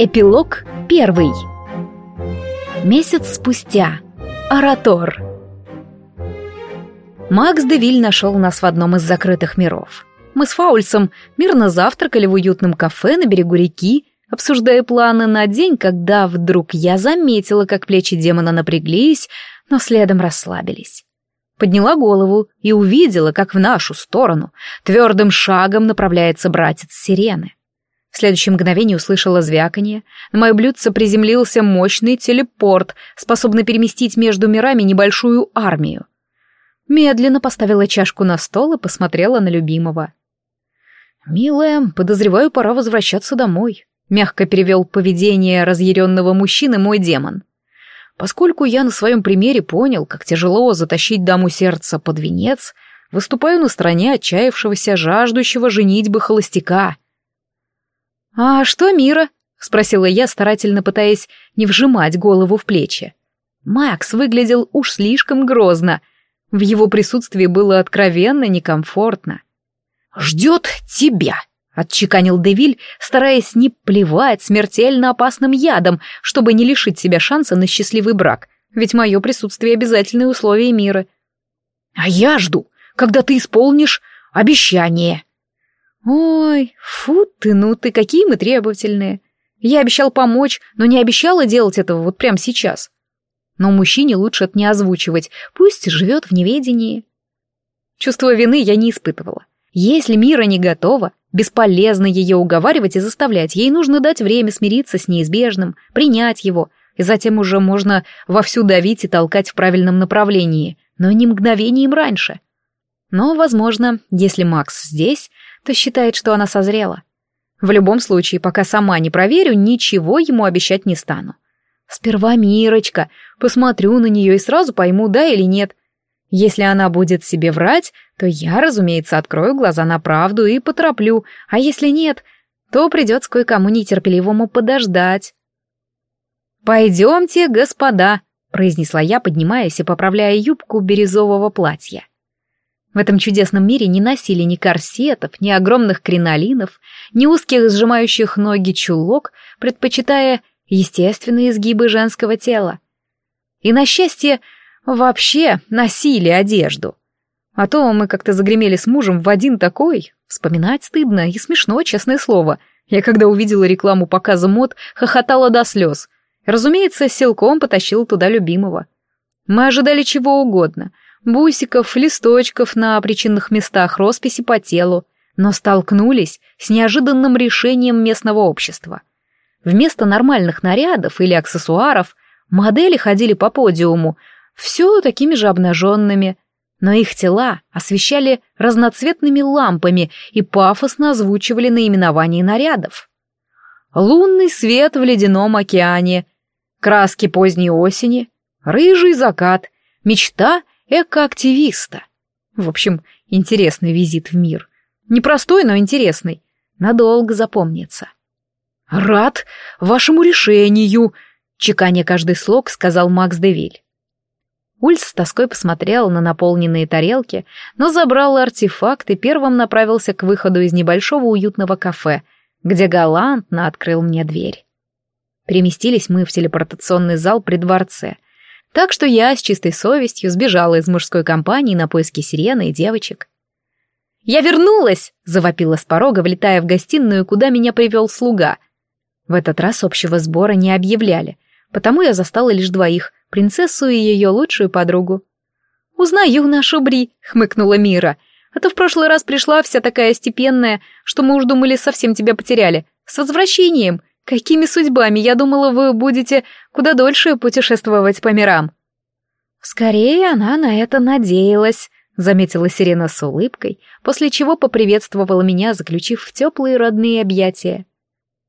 Эпилог первый. Месяц спустя. Оратор. Макс Девиль нашел нас в одном из закрытых миров. Мы с Фаульсом мирно завтракали в уютном кафе на берегу реки, обсуждая планы на день, когда вдруг я заметила, как плечи демона напряглись, но следом расслабились. Подняла голову и увидела, как в нашу сторону твердым шагом направляется братец Сирены. В следующее мгновение услышала звяканье. На мое блюдце приземлился мощный телепорт, способный переместить между мирами небольшую армию. Медленно поставила чашку на стол и посмотрела на любимого. «Милая, подозреваю, пора возвращаться домой», — мягко перевел поведение разъяренного мужчины мой демон. Поскольку я на своем примере понял, как тяжело затащить даму сердца под венец, выступаю на стороне отчаявшегося, жаждущего женитьбы холостяка — «А что Мира?» — спросила я, старательно пытаясь не вжимать голову в плечи. Макс выглядел уж слишком грозно. В его присутствии было откровенно некомфортно. «Ждет тебя», — отчеканил Девиль, стараясь не плевать смертельно опасным ядом, чтобы не лишить себя шанса на счастливый брак, ведь мое присутствие — обязательное условие мира. «А я жду, когда ты исполнишь обещание», «Ой, фу ты, ну ты, какие мы требовательные. Я обещал помочь, но не обещала делать этого вот прямо сейчас. Но мужчине лучше это не озвучивать, пусть живет в неведении». Чувство вины я не испытывала. Если Мира не готова, бесполезно ее уговаривать и заставлять, ей нужно дать время смириться с неизбежным, принять его, и затем уже можно вовсю давить и толкать в правильном направлении, но не мгновением раньше. Но, возможно, если Макс здесь, то считает, что она созрела. В любом случае, пока сама не проверю, ничего ему обещать не стану. Сперва Мирочка, посмотрю на нее и сразу пойму, да или нет. Если она будет себе врать, то я, разумеется, открою глаза на правду и потороплю, а если нет, то придется кое-кому нетерпеливому подождать. «Пойдемте, господа», — произнесла я, поднимаясь и поправляя юбку бирюзового платья. В этом чудесном мире не носили ни корсетов, ни огромных кринолинов, ни узких сжимающих ноги чулок, предпочитая естественные изгибы женского тела. И, на счастье, вообще носили одежду. А то мы как-то загремели с мужем в один такой. Вспоминать стыдно и смешно, честное слово. Я когда увидела рекламу показа мод, хохотала до слез. Разумеется, силком потащил туда любимого. Мы ожидали чего угодно — бусиков, листочков на причинных местах, росписи по телу, но столкнулись с неожиданным решением местного общества. Вместо нормальных нарядов или аксессуаров модели ходили по подиуму, все такими же обнаженными, но их тела освещали разноцветными лампами и пафосно озвучивали наименования нарядов. Лунный свет в ледяном океане, краски поздней осени, рыжий закат, мечта экоактивиста. В общем, интересный визит в мир. Непростой, но интересный. Надолго запомнится. «Рад вашему решению», — чеканя каждый слог, сказал Макс Девиль. Ульс с тоской посмотрел на наполненные тарелки, но забрал артефакт и первым направился к выходу из небольшого уютного кафе, где галантно открыл мне дверь. Переместились мы в телепортационный зал при дворце — так что я с чистой совестью сбежала из мужской компании на поиски сирены и девочек. «Я вернулась!» — завопила с порога, влетая в гостиную, куда меня привел слуга. В этот раз общего сбора не объявляли, потому я застала лишь двоих — принцессу и ее лучшую подругу. «Узнаю нашу Бри», — хмыкнула Мира. «А то в прошлый раз пришла вся такая степенная, что мы уж думали, совсем тебя потеряли. С возвращением! Какими судьбами? Я думала, вы будете куда дольше путешествовать по мирам. Скорее она на это надеялась, заметила Сирена с улыбкой, после чего поприветствовала меня, заключив в теплые родные объятия.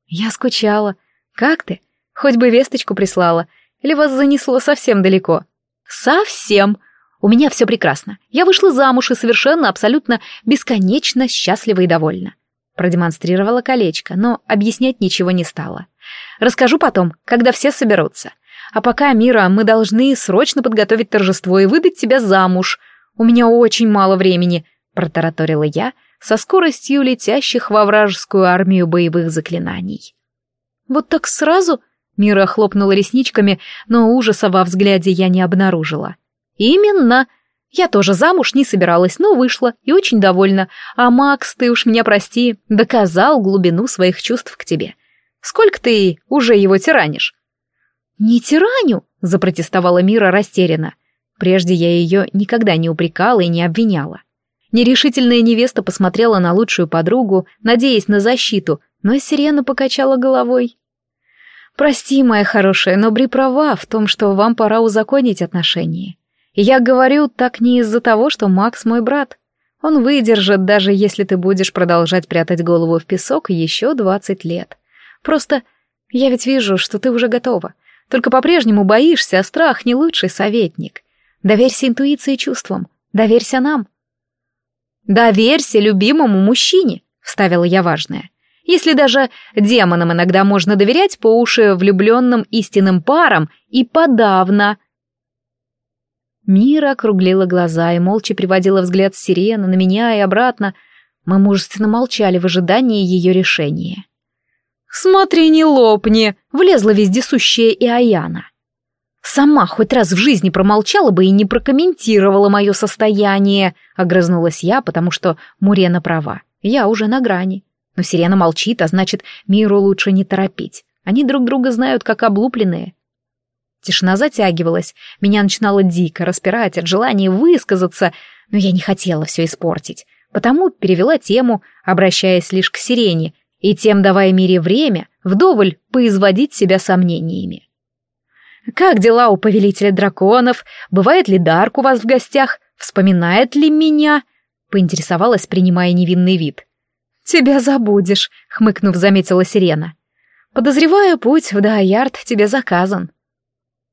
Я скучала. Как ты? Хоть бы весточку прислала. Или вас занесло совсем далеко? Совсем. У меня все прекрасно. Я вышла замуж и совершенно, абсолютно, бесконечно счастлива и довольна продемонстрировала колечко, но объяснять ничего не стала. Расскажу потом, когда все соберутся. А пока, Мира, мы должны срочно подготовить торжество и выдать тебя замуж. У меня очень мало времени, протараторила я со скоростью летящих во вражескую армию боевых заклинаний. Вот так сразу?» Мира хлопнула ресничками, но ужаса во взгляде я не обнаружила. «Именно!» Я тоже замуж не собиралась, но вышла и очень довольна. А Макс, ты уж меня прости, доказал глубину своих чувств к тебе. Сколько ты уже его тиранишь?» «Не тираню», — запротестовала Мира растерянно. Прежде я ее никогда не упрекала и не обвиняла. Нерешительная невеста посмотрела на лучшую подругу, надеясь на защиту, но Сирена покачала головой. «Прости, моя хорошая, но Бри права в том, что вам пора узаконить отношения. Я говорю так не из-за того, что Макс мой брат. Он выдержит, даже если ты будешь продолжать прятать голову в песок еще двадцать лет. Просто я ведь вижу, что ты уже готова. Только по-прежнему боишься, а страх не лучший советник. Доверься интуиции и чувствам. Доверься нам. Доверься любимому мужчине, вставила я важное. Если даже демонам иногда можно доверять по уши влюбленным истинным парам, и подавно. Мира округлила глаза и молча приводила взгляд с сирены на меня и обратно. Мы мужественно молчали в ожидании ее решения. «Смотри, не лопни!» — влезла вездесущая и Аяна. «Сама хоть раз в жизни промолчала бы и не прокомментировала мое состояние», — огрызнулась я, потому что Мурена права. Я уже на грани. Но Сирена молчит, а значит, миру лучше не торопить. Они друг друга знают, как облупленные. Тишина затягивалась, меня начинало дико распирать от желания высказаться, но я не хотела все испортить, потому перевела тему, обращаясь лишь к Сирене, и тем давая мире время вдоволь поизводить себя сомнениями. «Как дела у повелителя драконов? Бывает ли Дарк у вас в гостях? Вспоминает ли меня?» — поинтересовалась, принимая невинный вид. «Тебя забудешь», — хмыкнув, заметила Сирена. «Подозреваю, путь в Дайярд тебе заказан».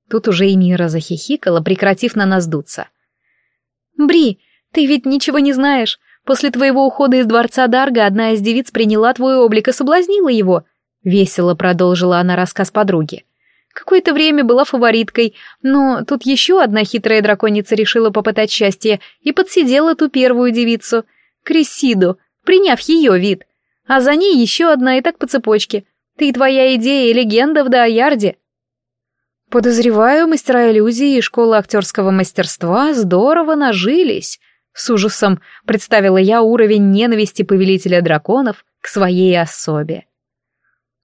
Тут уже и Мира захихикала, прекратив на нас дуться. «Бри, ты ведь ничего не знаешь. После твоего ухода из дворца Дарга одна из девиц приняла твой облик и соблазнила его. Весело продолжила она рассказ подруги. Какое-то время была фавориткой, но тут еще одна хитрая драконица решила попытать счастье и подсидела ту первую девицу, Крисиду, приняв ее вид. А за ней еще одна и так по цепочке. Ты твоя идея и легенда в Дайярде. Подозреваю, мастера иллюзии и школа актерского мастерства здорово нажились, с ужасом представила я уровень ненависти повелителя драконов к своей особе.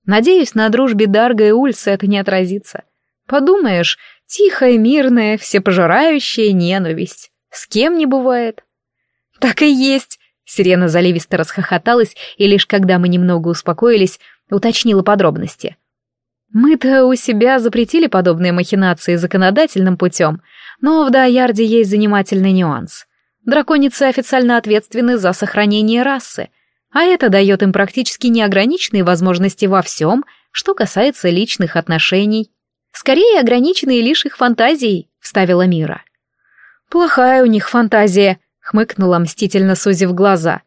Надеюсь, на дружбе Дарга и Ульса это не отразится. Подумаешь, тихая, мирная, всепожирающая ненависть. С кем не бывает. Так и есть. Сирена заливисто расхохоталась, и лишь когда мы немного успокоились, уточнила подробности. Мы-то у себя запретили подобные махинации законодательным путем, но в Дайарде есть занимательный нюанс. Драконицы официально ответственны за сохранение расы, а это дает им практически неограниченные возможности во всем, что касается личных отношений. Скорее ограниченные лишь их фантазией, вставила Мира. Плохая у них фантазия, хмыкнула мстительно сузив глаза.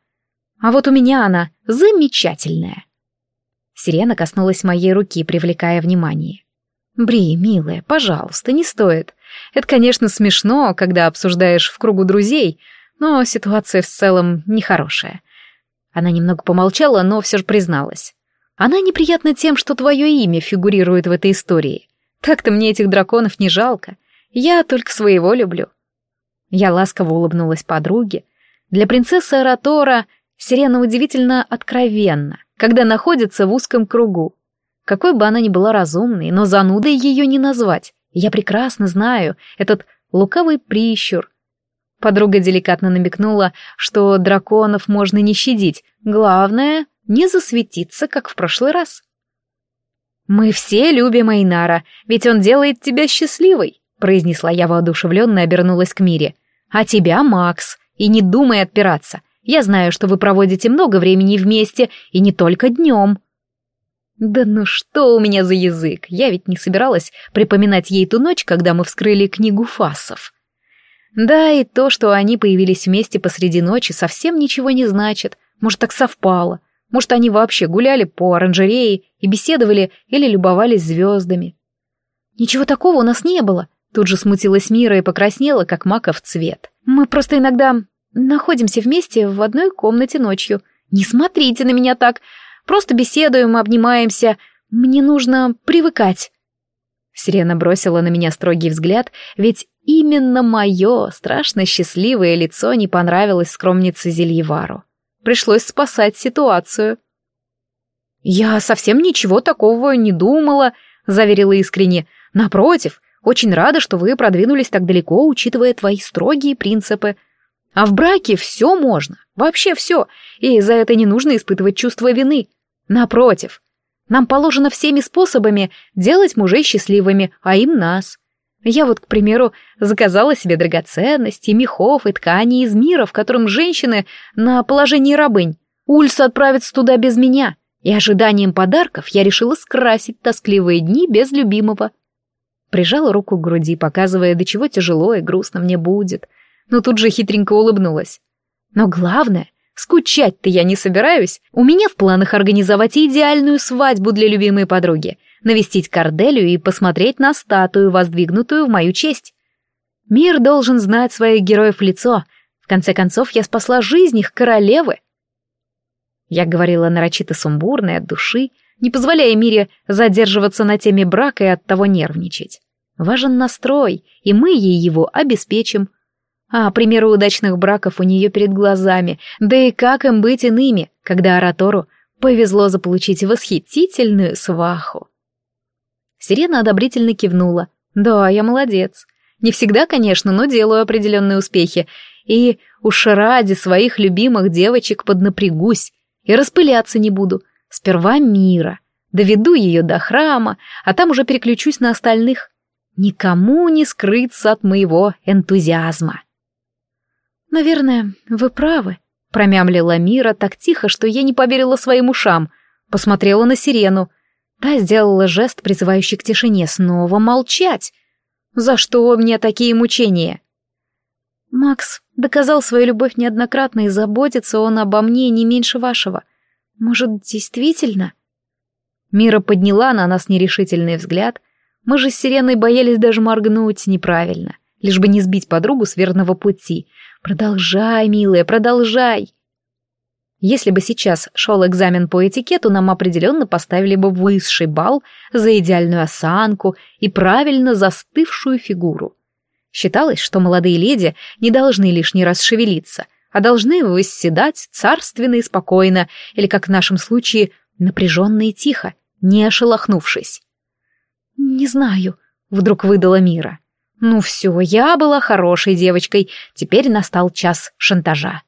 А вот у меня она замечательная. Сирена коснулась моей руки, привлекая внимание. «Бри, милая, пожалуйста, не стоит. Это, конечно, смешно, когда обсуждаешь в кругу друзей, но ситуация в целом нехорошая. Она немного помолчала, но все же призналась. Она неприятна тем, что твое имя фигурирует в этой истории. Так-то мне этих драконов не жалко. Я только своего люблю. Я ласково улыбнулась подруге. Для принцессы Аратора сирена удивительно откровенна, когда находится в узком кругу. Какой бы она ни была разумной, но занудой ее не назвать. Я прекрасно знаю этот лукавый прищур. Подруга деликатно намекнула, что драконов можно не щадить. Главное, не засветиться, как в прошлый раз. «Мы все любим Эйнара, ведь он делает тебя счастливой», произнесла я воодушевленно и обернулась к Мире. «А тебя, Макс, и не думай отпираться. Я знаю, что вы проводите много времени вместе, и не только днем». Да ну что у меня за язык? Я ведь не собиралась припоминать ей ту ночь, когда мы вскрыли книгу фасов. Да, и то, что они появились вместе посреди ночи, совсем ничего не значит. Может, так совпало. Может, они вообще гуляли по оранжерее и беседовали или любовались звездами. Ничего такого у нас не было. Тут же смутилась Мира и покраснела, как маков цвет. Мы просто иногда находимся вместе в одной комнате ночью. Не смотрите на меня так. Просто беседуем, обнимаемся. Мне нужно привыкать. Сирена бросила на меня строгий взгляд, ведь именно мое страшно счастливое лицо не понравилось скромнице Зельевару. Пришлось спасать ситуацию. «Я совсем ничего такого не думала», — заверила искренне. «Напротив, очень рада, что вы продвинулись так далеко, учитывая твои строгие принципы. А в браке все можно, вообще все, и за это не нужно испытывать чувство вины. Напротив, нам положено всеми способами делать мужей счастливыми, а им нас. Я вот, к примеру, заказала себе драгоценности, мехов и ткани из мира, в котором женщины на положении рабынь. Ульс отправится туда без меня, и ожиданием подарков я решила скрасить тоскливые дни без любимого. Прижала руку к груди, показывая, до чего тяжело и грустно мне будет, но тут же хитренько улыбнулась. Но главное, Скучать-то я не собираюсь. У меня в планах организовать идеальную свадьбу для любимой подруги, навестить Корделию и посмотреть на статую, воздвигнутую в мою честь. Мир должен знать своих героев лицо. В конце концов, я спасла жизнь их королевы. Я говорила нарочито сумбурно и от души, не позволяя Мире задерживаться на теме брака и оттого нервничать. Важен настрой, и мы ей его обеспечим. А примеры удачных браков у нее перед глазами, да и как им быть иными, когда Аратору повезло заполучить восхитительную сваху. Сирена одобрительно кивнула. «Да, я молодец. Не всегда, конечно, но делаю определенные успехи. И уж ради своих любимых девочек поднапрягусь и распыляться не буду. Сперва мира. Доведу ее до храма, а там уже переключусь на остальных. Никому не скрыться от моего энтузиазма». «Наверное, вы правы», — промямлила Мира так тихо, что я не поверила своим ушам. Посмотрела на сирену. Та сделала жест, призывающий к тишине, снова молчать. «За что мне такие мучения?» «Макс доказал свою любовь неоднократно, и заботится он обо мне не меньше вашего. Может, действительно?» Мира подняла на нас нерешительный взгляд. Мы же с Сиреной боялись даже моргнуть неправильно, лишь бы не сбить подругу с верного пути — Продолжай, милая, продолжай. Если бы сейчас шел экзамен по этикету, нам определенно поставили бы высший балл за идеальную осанку и правильно застывшую фигуру. Считалось, что молодые леди не должны лишний раз шевелиться, а должны восседать царственно и спокойно, или, как в нашем случае, напряженно и тихо, не ошелохнувшись. «Не знаю», — вдруг выдала Мира. Ну все, я была хорошей девочкой, теперь настал час шантажа.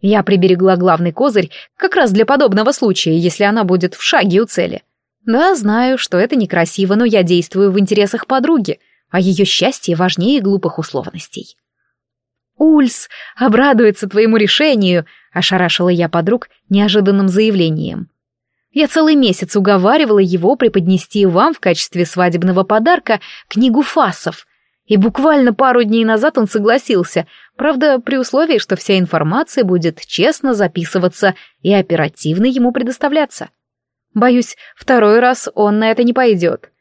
Я приберегла главный козырь как раз для подобного случая, если она будет в шаге у цели. Да, знаю, что это некрасиво, но я действую в интересах подруги, а ее счастье важнее глупых условностей. «Ульс обрадуется твоему решению», — ошарашила я подруг неожиданным заявлением. Я целый месяц уговаривала его преподнести вам в качестве свадебного подарка книгу фасов, и буквально пару дней назад он согласился, правда, при условии, что вся информация будет честно записываться и оперативно ему предоставляться. Боюсь, второй раз он на это не пойдет.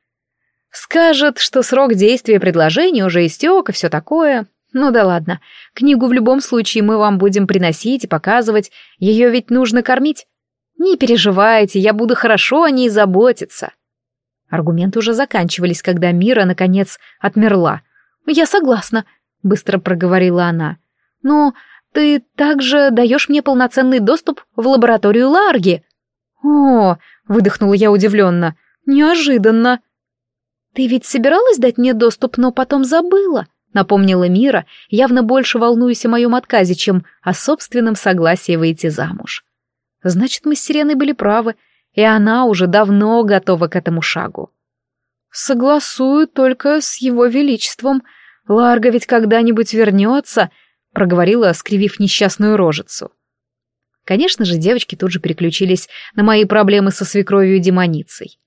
Скажет, что срок действия предложения уже истек и все такое. Ну да ладно, книгу в любом случае мы вам будем приносить и показывать, ее ведь нужно кормить. Не переживайте, я буду хорошо о ней заботиться. Аргументы уже заканчивались, когда Мира, наконец, отмерла, «Я согласна», — быстро проговорила она. «Но ты также даешь мне полноценный доступ в лабораторию Ларги». «О!» — выдохнула я удивленно. «Неожиданно». «Ты ведь собиралась дать мне доступ, но потом забыла», — напомнила Мира, явно больше волнуясь о моем отказе, чем о собственном согласии выйти замуж. «Значит, мы с Сиреной были правы, и она уже давно готова к этому шагу». «Согласую только с его величеством», Ларга ведь когда-нибудь вернется, проговорила, скривив несчастную рожицу. Конечно же, девочки тут же переключились на мои проблемы со свекровью и демоницей.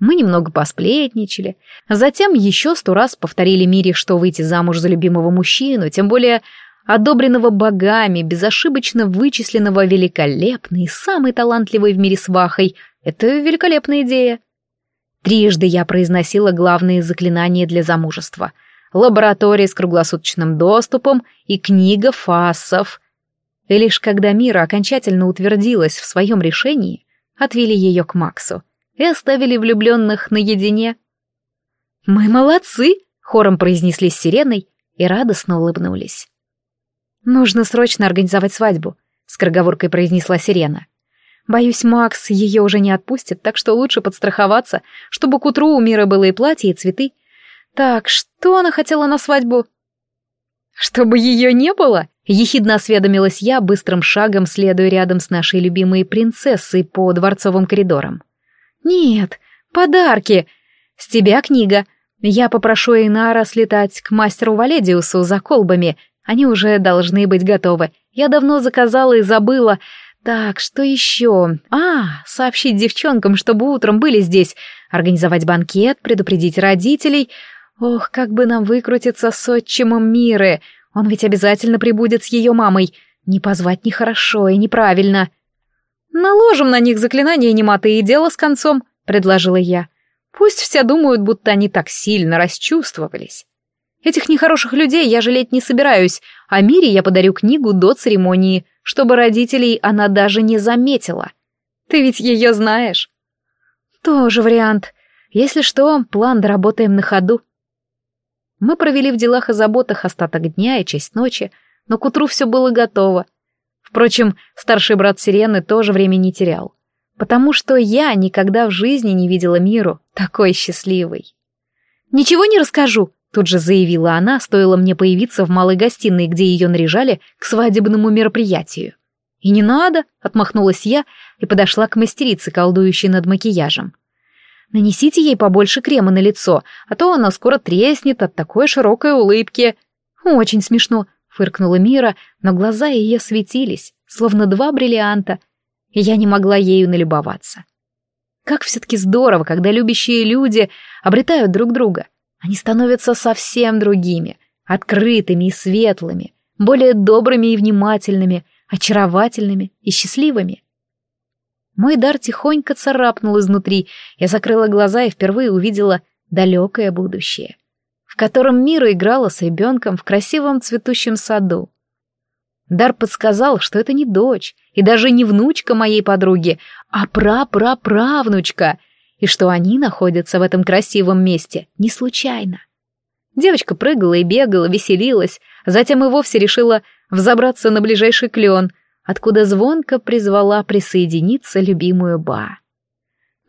Мы немного посплетничали, затем еще сто раз повторили Мире, что выйти замуж за любимого мужчину, тем более одобренного богами, безошибочно вычисленного великолепной самой талантливой в мире свахой, это великолепная идея. Трижды я произносила главные заклинания для замужества — лаборатория с круглосуточным доступом и книга фасов. И лишь когда Мира окончательно утвердилась в своем решении, отвели ее к Максу, и оставили влюбленных наедине. «Мы молодцы!» — хором произнесли с сиреной и радостно улыбнулись. «Нужно срочно организовать свадьбу», — скороговоркой произнесла сирена. «Боюсь, Макс ее уже не отпустит, так что лучше подстраховаться, чтобы к утру у Мира было и платье, и цветы. Так, что она хотела на свадьбу?» «Чтобы ее не было?» — ехидно осведомилась я, быстрым шагом следуя рядом с нашей любимой принцессой по дворцовым коридорам. «Нет, подарки. С тебя книга. Я попрошу Эйнара слетать к мастеру Валедиусу за колбами. Они уже должны быть готовы. Я давно заказала и забыла. Так, что еще? А, сообщить девчонкам, чтобы утром были здесь. Организовать банкет, предупредить родителей. Ох, как бы нам выкрутиться с отчимом Миры. Он ведь обязательно прибудет с ее мамой. Не позвать нехорошо и неправильно. «Наложим на них заклинание немоты и дело с концом», — предложила я. «Пусть все думают, будто они так сильно расчувствовались. Этих нехороших людей я жалеть не собираюсь, а Мире я подарю книгу до церемонии, чтобы родителей она даже не заметила. Ты ведь ее знаешь». «Тоже вариант. Если что, план доработаем на ходу». Мы провели в делах и заботах остаток дня и часть ночи, но к утру все было готово. Впрочем, старший брат Сирены тоже время не терял, потому что я никогда в жизни не видела миру такой счастливой. «Ничего не расскажу», — тут же заявила она, стоило мне появиться в малой гостиной, где ее наряжали к свадебному мероприятию. «И не надо», — отмахнулась я и подошла к мастерице, колдующей над макияжем. «Нанесите ей побольше крема на лицо, а то она скоро треснет от такой широкой улыбки». «Очень смешно», фыркнула Мира, но глаза ее светились, словно два бриллианта, и я не могла ею налюбоваться. Как все-таки здорово, когда любящие люди обретают друг друга. Они становятся совсем другими, открытыми и светлыми, более добрыми и внимательными, очаровательными и счастливыми. Мой дар тихонько царапнул изнутри, я закрыла глаза и впервые увидела далекое будущее в котором Мира играла с ребенком в красивом цветущем саду. Дар подсказал, что это не дочь и даже не внучка моей подруги, а пра-пра-правнучка, и что они находятся в этом красивом месте не случайно. Девочка прыгала и бегала, веселилась, затем и вовсе решила взобраться на ближайший клен, откуда звонко призвала присоединиться любимую Ба.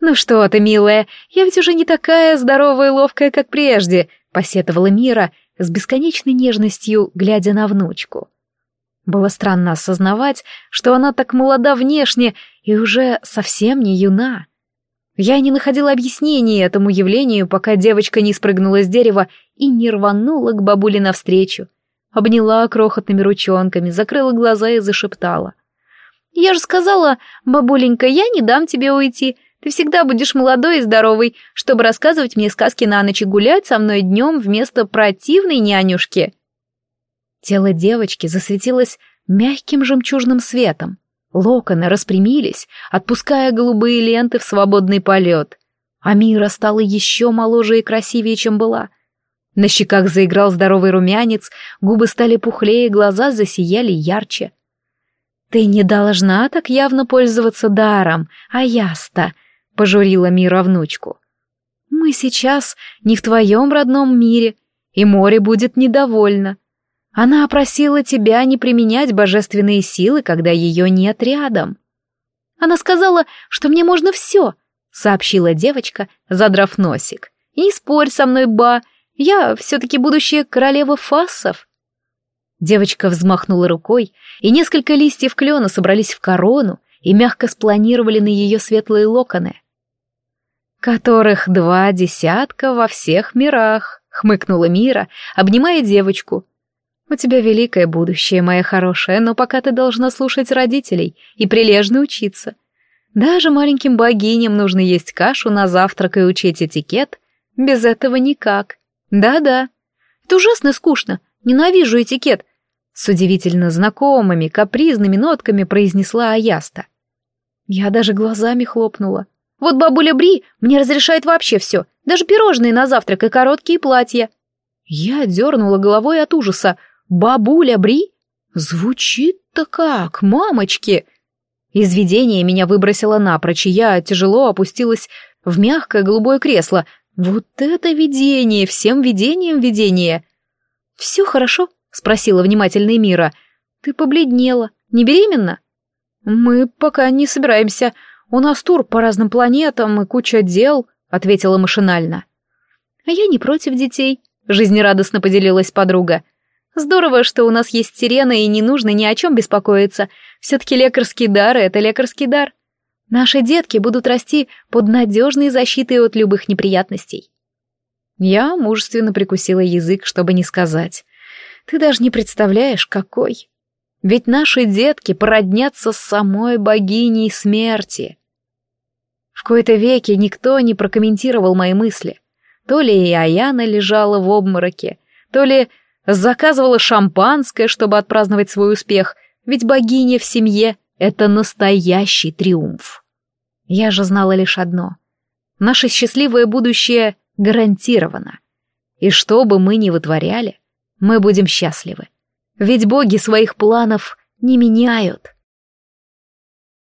«Ну что ты, милая, я ведь уже не такая здоровая и ловкая, как прежде», посетовала Мира с бесконечной нежностью, глядя на внучку. Было странно осознавать, что она так молода внешне и уже совсем не юна. Я не находила объяснений этому явлению, пока девочка не спрыгнула с дерева и не рванула к бабуле навстречу. Обняла крохотными ручонками, закрыла глаза и зашептала. «Я же сказала, бабуленька, я не дам тебе уйти. Ты всегда будешь молодой и здоровый, чтобы рассказывать мне сказки на ночь и гулять со мной днем вместо противной нянюшки». Тело девочки засветилось мягким жемчужным светом. Локоны распрямились, отпуская голубые ленты в свободный полет. А Мира стала еще моложе и красивее, чем была. На щеках заиграл здоровый румянец, губы стали пухлее, глаза засияли ярче. «Ты не должна так явно пользоваться даром, а яста», — пожурила Мира внучку. «Мы сейчас не в твоем родном мире, и море будет недовольно. Она просила тебя не применять божественные силы, когда ее нет рядом. Она сказала, что мне можно все», — сообщила девочка, задрав носик. «Не спорь со мной, ба, я все-таки будущая королева фассов». Девочка взмахнула рукой, и несколько листьев клена собрались в корону и мягко спланировали на ее светлые локоны которых два десятка во всех мирах», — хмыкнула Мира, обнимая девочку. «У тебя великое будущее, моя хорошая, но пока ты должна слушать родителей и прилежно учиться. Даже маленьким богиням нужно есть кашу на завтрак и учить этикет. Без этого никак. Да-да. Это ужасно скучно. Ненавижу этикет», — с удивительно знакомыми, капризными нотками произнесла Аяста. Я даже глазами хлопнула. Вот бабуля Бри мне разрешает вообще все, даже пирожные на завтрак и короткие платья. Я дернула головой от ужаса. Бабуля Бри? Звучит-то как, мамочки! Из меня выбросило напрочь, и я тяжело опустилась в мягкое голубое кресло. Вот это видение, всем видением видение. «Все хорошо?» — спросила внимательная Мира. «Ты побледнела. Не беременна?» «Мы пока не собираемся. У нас тур по разным планетам и куча дел», — ответила машинально. «А я не против детей», — жизнерадостно поделилась подруга. «Здорово, что у нас есть сирена и не нужно ни о чем беспокоиться. Все-таки лекарский дар — это лекарский дар. Наши детки будут расти под надежной защитой от любых неприятностей». Я мужественно прикусила язык, чтобы не сказать. «Ты даже не представляешь, какой. Ведь наши детки породнятся с самой богиней смерти». В кои-то веки никто не прокомментировал мои мысли. То ли и Аяна лежала в обмороке, то ли заказывала шампанское, чтобы отпраздновать свой успех, ведь богиня в семье — это настоящий триумф. Я же знала лишь одно. Наше счастливое будущее гарантировано. И что бы мы ни вытворяли, мы будем счастливы. Ведь боги своих планов не меняют.